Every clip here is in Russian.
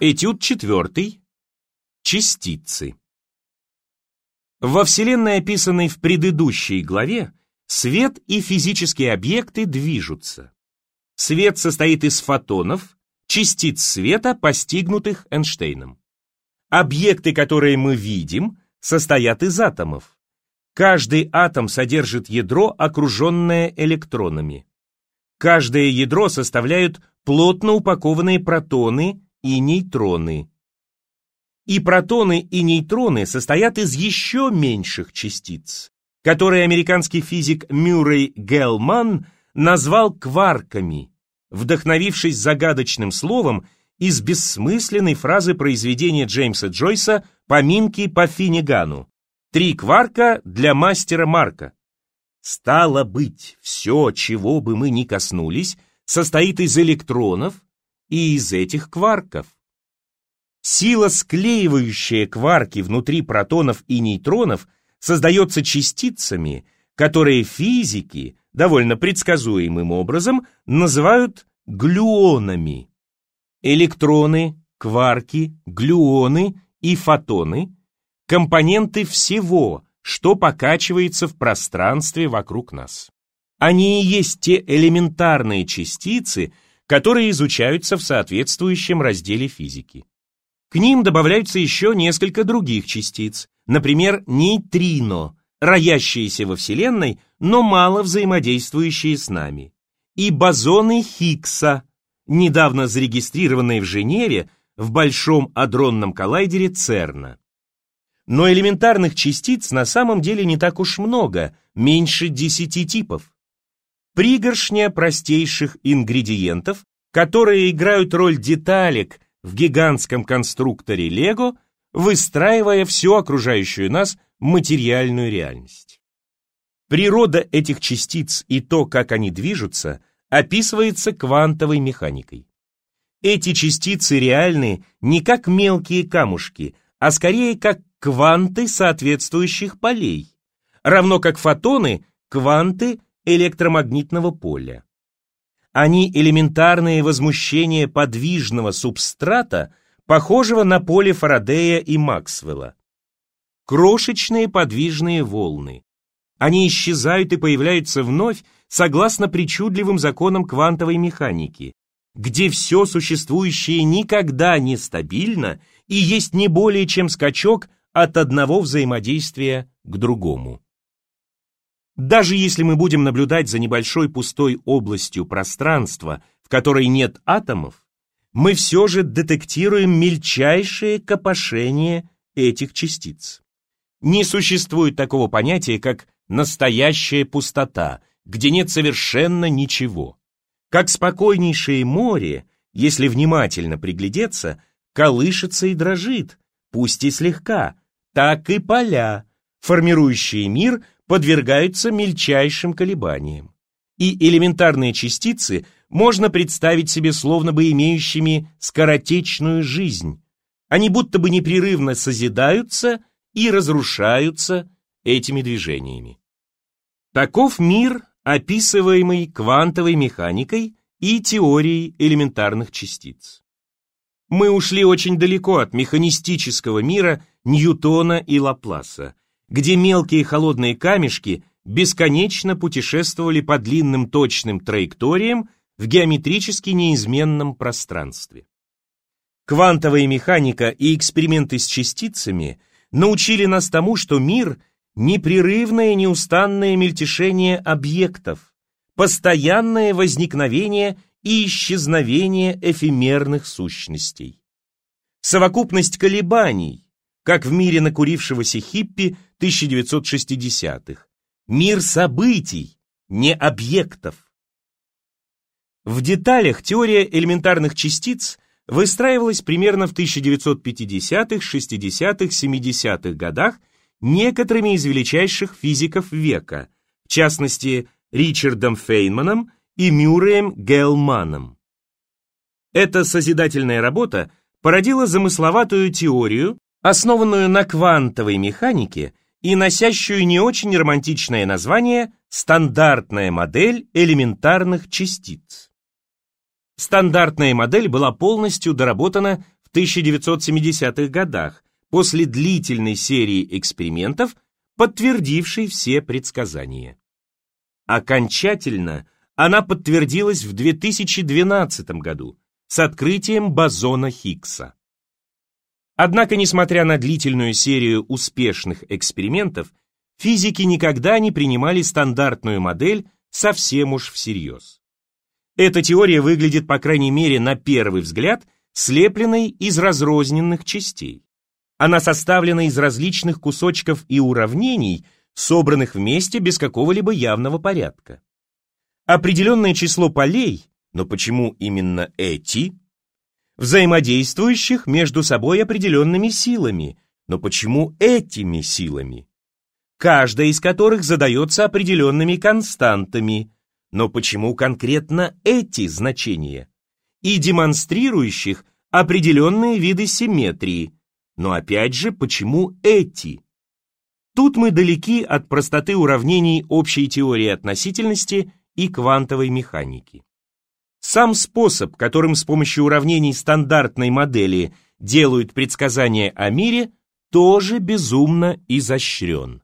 Этюд четвертый. Частицы. Во Вселенной, описанной в предыдущей главе, свет и физические объекты движутся. Свет состоит из фотонов, частиц света, постигнутых Эйнштейном. Объекты, которые мы видим, состоят из атомов. Каждый атом содержит ядро, окруженное электронами. Каждое ядро составляют плотно упакованные протоны и нейтроны. И протоны и нейтроны состоят из еще меньших частиц, которые американский физик Мюррей Гелман назвал кварками, вдохновившись загадочным словом из бессмысленной фразы произведения Джеймса Джойса «Поминки по Финнигану». Три кварка для мастера Марка. Стало быть, все, чего бы мы ни коснулись, состоит из электронов, и из этих кварков. Сила, склеивающая кварки внутри протонов и нейтронов, создается частицами, которые физики довольно предсказуемым образом называют глюонами. Электроны, кварки, глюоны и фотоны – компоненты всего, что покачивается в пространстве вокруг нас. Они и есть те элементарные частицы, которые изучаются в соответствующем разделе физики. К ним добавляются еще несколько других частиц, например, нейтрино, роящиеся во Вселенной, но мало взаимодействующие с нами, и бозоны Хиггса, недавно зарегистрированные в Женеве в Большом адронном коллайдере ЦЕРНа. Но элементарных частиц на самом деле не так уж много, меньше десяти типов пригоршня простейших ингредиентов, которые играют роль деталек в гигантском конструкторе Лего, выстраивая всю окружающую нас материальную реальность. Природа этих частиц и то, как они движутся, описывается квантовой механикой. Эти частицы реальны не как мелкие камушки, а скорее как кванты соответствующих полей, равно как фотоны – кванты электромагнитного поля. Они элементарные возмущения подвижного субстрата, похожего на поле Фарадея и Максвелла. Крошечные подвижные волны. Они исчезают и появляются вновь согласно причудливым законам квантовой механики, где все существующее никогда не стабильно и есть не более чем скачок от одного взаимодействия к другому. Даже если мы будем наблюдать за небольшой пустой областью пространства, в которой нет атомов, мы все же детектируем мельчайшее копошение этих частиц. Не существует такого понятия, как настоящая пустота, где нет совершенно ничего. Как спокойнейшее море, если внимательно приглядеться, колышется и дрожит, пусть и слегка, так и поля, формирующие мир – подвергаются мельчайшим колебаниям. И элементарные частицы можно представить себе словно бы имеющими скоротечную жизнь. Они будто бы непрерывно созидаются и разрушаются этими движениями. Таков мир, описываемый квантовой механикой и теорией элементарных частиц. Мы ушли очень далеко от механистического мира Ньютона и Лапласа, где мелкие холодные камешки бесконечно путешествовали по длинным точным траекториям в геометрически неизменном пространстве. Квантовая механика и эксперименты с частицами научили нас тому, что мир — непрерывное неустанное мельтешение объектов, постоянное возникновение и исчезновение эфемерных сущностей. Совокупность колебаний, как в мире накурившегося хиппи 1960-х. Мир событий, не объектов. В деталях теория элементарных частиц выстраивалась примерно в 1950-х, 60-х, 70-х годах некоторыми из величайших физиков века, в частности Ричардом Фейнманом и Мюрреем Гелманом. Эта созидательная работа породила замысловатую теорию, основанную на квантовой механике и носящую не очень романтичное название «стандартная модель элементарных частиц». Стандартная модель была полностью доработана в в 1970-х годах, после длительной серии экспериментов, подтвердившей все предсказания. Окончательно она подтвердилась в 2012 году с открытием бозона Хиггса. Однако, несмотря на длительную серию успешных экспериментов, физики никогда не принимали стандартную модель совсем уж всерьез. Эта теория выглядит, по крайней мере, на первый взгляд, слепленной из разрозненных частей. Она составлена из различных кусочков и уравнений, собранных вместе без какого-либо явного порядка. Определенное число полей, но почему именно эти, взаимодействующих между собой определенными силами, но почему этими силами? Каждая из которых задается определенными константами, но почему конкретно эти значения? И демонстрирующих определенные виды симметрии, но опять же, почему эти? Тут мы далеки от простоты уравнений общей теории относительности и квантовой механики. Сам способ, которым с помощью уравнений стандартной модели делают предсказания о мире, тоже безумно изощрен.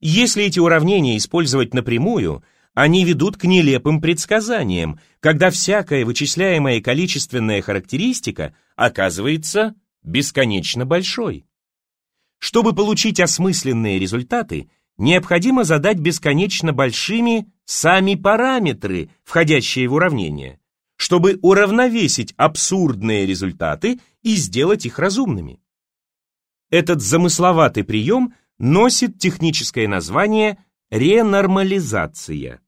Если эти уравнения использовать напрямую, они ведут к нелепым предсказаниям, когда всякая вычисляемая количественная характеристика оказывается бесконечно большой. Чтобы получить осмысленные результаты, необходимо задать бесконечно большими сами параметры, входящие в уравнение, чтобы уравновесить абсурдные результаты и сделать их разумными. Этот замысловатый прием носит техническое название ренормализация.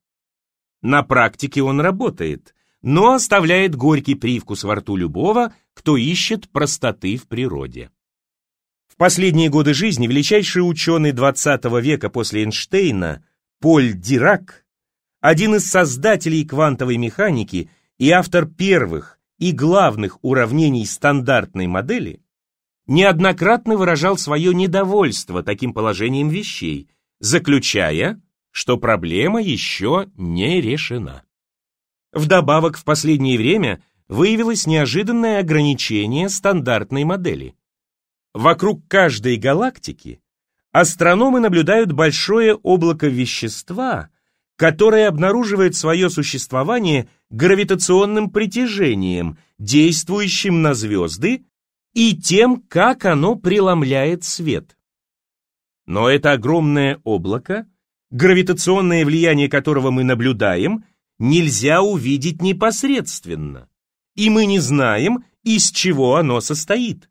На практике он работает, но оставляет горький привкус во рту любого, кто ищет простоты в природе. В последние годы жизни величайший ученый XX века после Эйнштейна Поль Дирак, один из создателей квантовой механики и автор первых и главных уравнений стандартной модели, неоднократно выражал свое недовольство таким положением вещей, заключая, что проблема еще не решена. Вдобавок, в последнее время выявилось неожиданное ограничение стандартной модели. Вокруг каждой галактики астрономы наблюдают большое облако вещества, которое обнаруживает свое существование гравитационным притяжением, действующим на звезды, и тем, как оно преломляет свет. Но это огромное облако, гравитационное влияние которого мы наблюдаем – нельзя увидеть непосредственно, и мы не знаем, из чего оно состоит.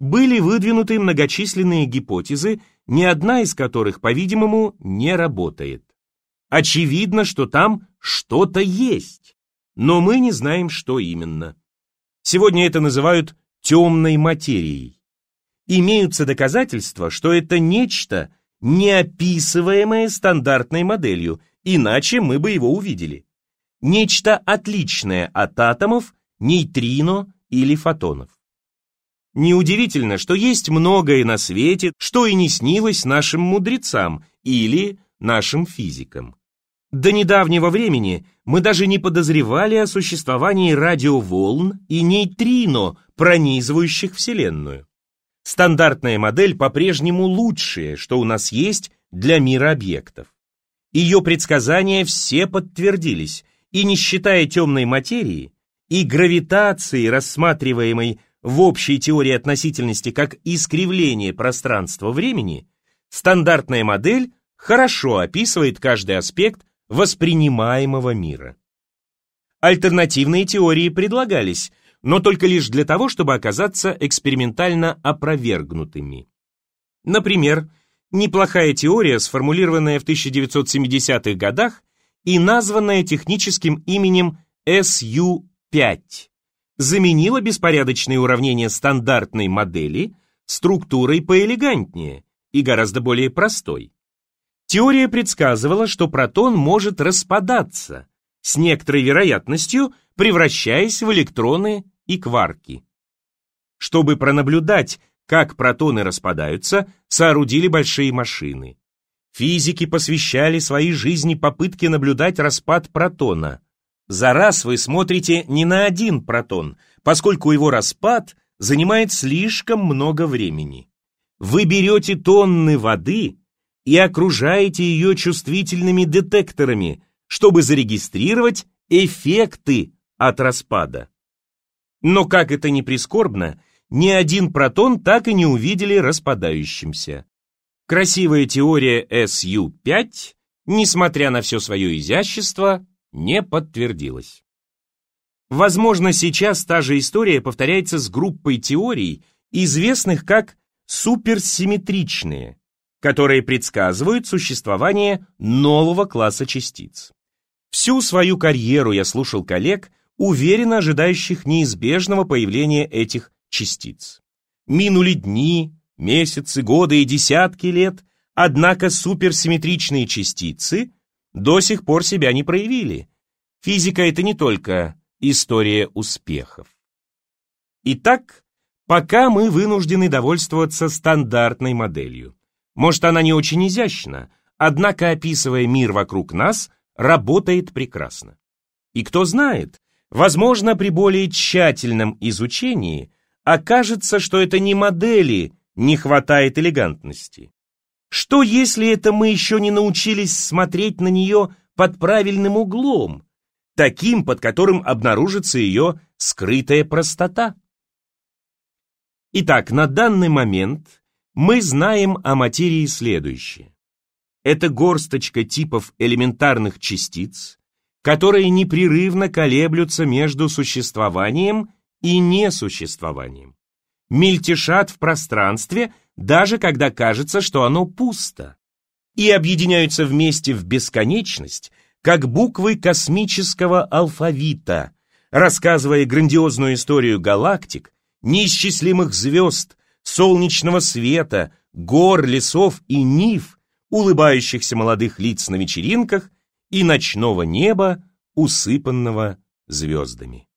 Были выдвинуты многочисленные гипотезы, ни одна из которых, по-видимому, не работает. Очевидно, что там что-то есть, но мы не знаем, что именно. Сегодня это называют темной материей. Имеются доказательства, что это нечто, неописываемое стандартной моделью, иначе мы бы его увидели. Нечто отличное от атомов, нейтрино или фотонов. Неудивительно, что есть многое на свете, что и не снилось нашим мудрецам или нашим физикам. До недавнего времени мы даже не подозревали о существовании радиоволн и нейтрино, пронизывающих Вселенную. Стандартная модель по-прежнему лучшее, что у нас есть для мира объектов. Ее предсказания все подтвердились, и не считая темной материи, и гравитации, рассматриваемой в общей теории относительности как искривление пространства-времени, стандартная модель хорошо описывает каждый аспект воспринимаемого мира. Альтернативные теории предлагались, но только лишь для того, чтобы оказаться экспериментально опровергнутыми. Например, Неплохая теория, сформулированная в 1970-х годах и названная техническим именем SU-5, заменила беспорядочные уравнения стандартной модели структурой поэлегантнее и гораздо более простой. Теория предсказывала, что протон может распадаться, с некоторой вероятностью превращаясь в электроны и кварки. Чтобы пронаблюдать, как протоны распадаются, соорудили большие машины. Физики посвящали своей жизни попытке наблюдать распад протона. За раз вы смотрите не на один протон, поскольку его распад занимает слишком много времени. Вы берете тонны воды и окружаете ее чувствительными детекторами, чтобы зарегистрировать эффекты от распада. Но как это ни прискорбно, ни один протон так и не увидели распадающимся. Красивая теория SU-5, несмотря на все свое изящество, не подтвердилась. Возможно, сейчас та же история повторяется с группой теорий, известных как суперсимметричные, которые предсказывают существование нового класса частиц. Всю свою карьеру я слушал коллег, уверенно ожидающих неизбежного появления этих частиц. Минули дни, месяцы, годы и десятки лет, однако суперсимметричные частицы до сих пор себя не проявили. Физика — это не только история успехов. Итак, пока мы вынуждены довольствоваться стандартной моделью. Может, она не очень изящна, однако, описывая мир вокруг нас, работает прекрасно. И кто знает, возможно, при более тщательном изучении окажется, что это не модели не хватает элегантности. Что, если это мы еще не научились смотреть на нее под правильным углом, таким, под которым обнаружится ее скрытая простота? Итак, на данный момент мы знаем о материи следующее. Это горсточка типов элементарных частиц, которые непрерывно колеблются между существованием и несуществованием. Мельтешат в пространстве, даже когда кажется, что оно пусто, и объединяются вместе в бесконечность, как буквы космического алфавита, рассказывая грандиозную историю галактик, неисчислимых звезд, солнечного света, гор, лесов и нив, улыбающихся молодых лиц на вечеринках и ночного неба, усыпанного звездами.